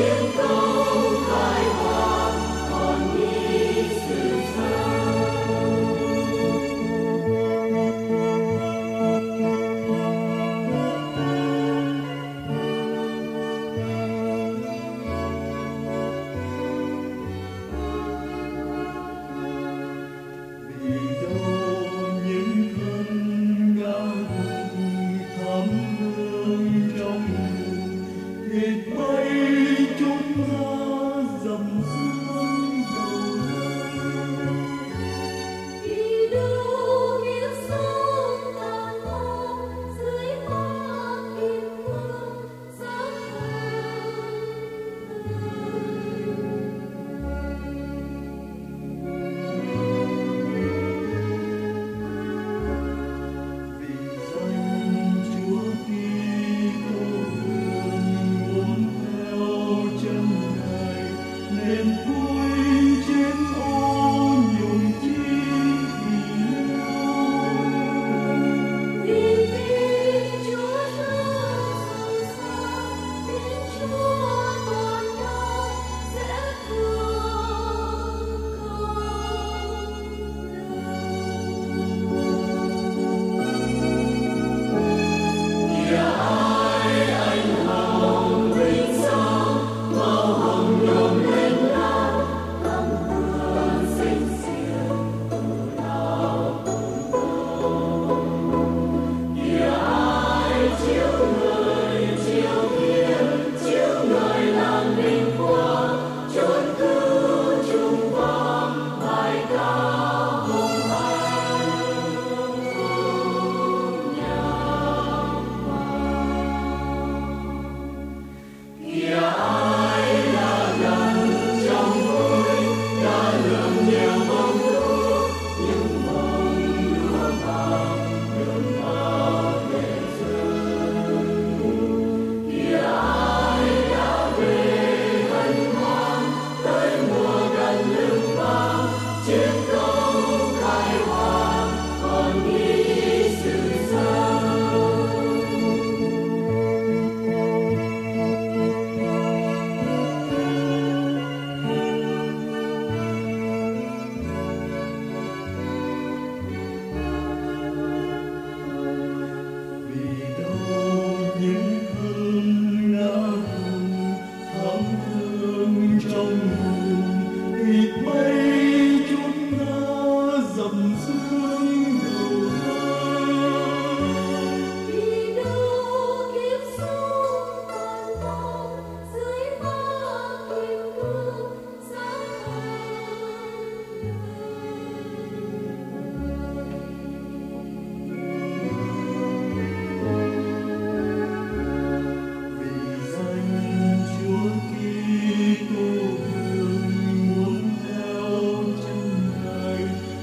Yeah.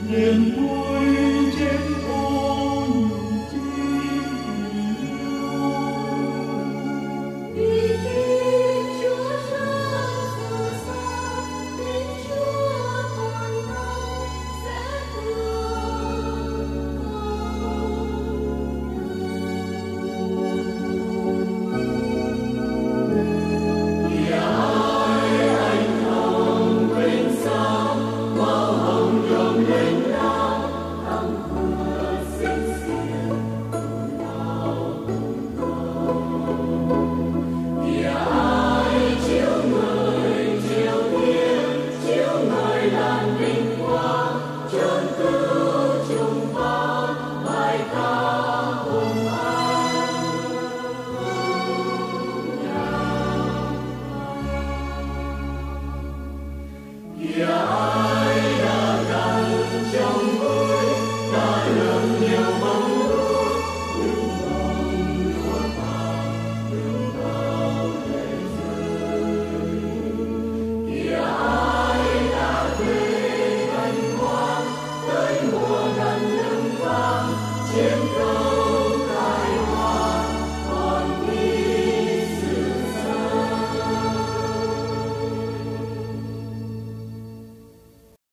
烟波